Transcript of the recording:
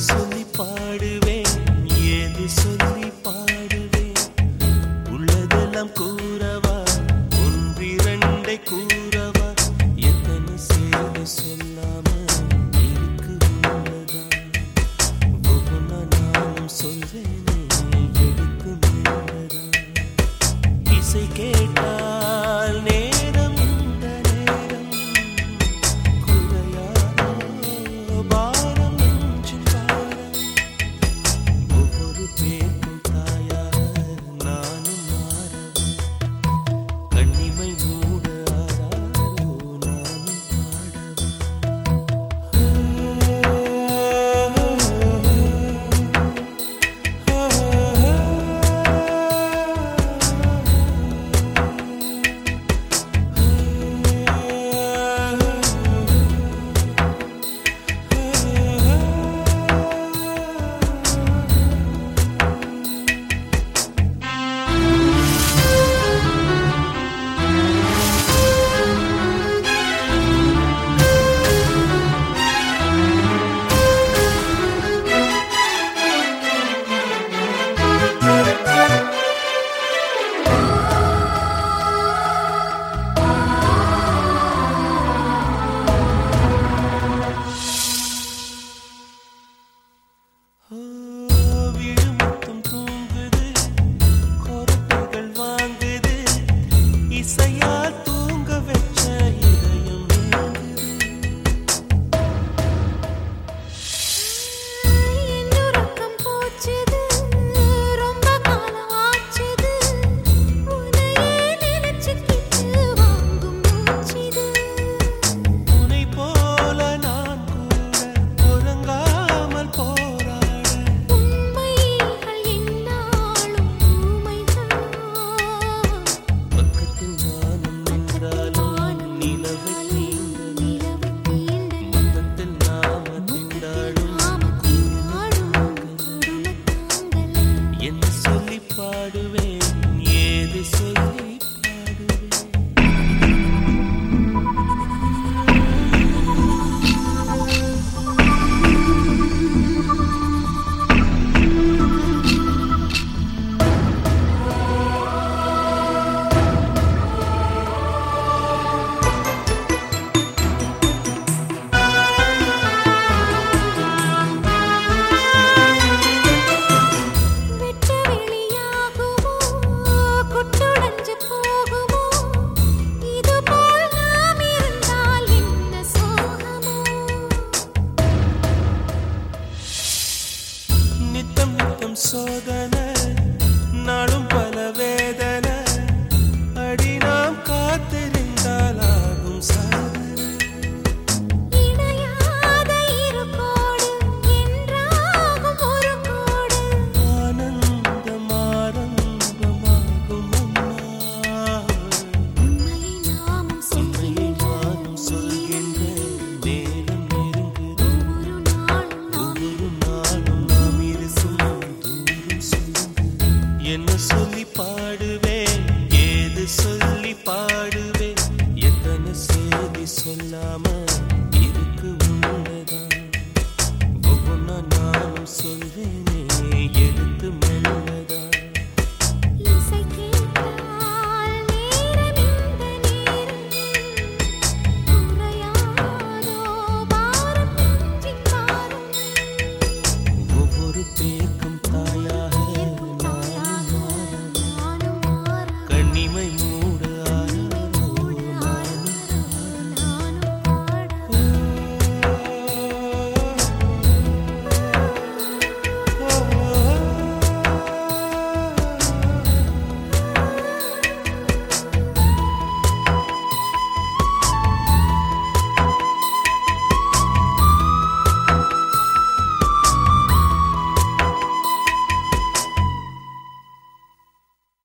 சொல்லி பாடுவேன் ஏது சொல்லி பாடுவேன்? உள்ளதெல்லாம் கூட so gonna lama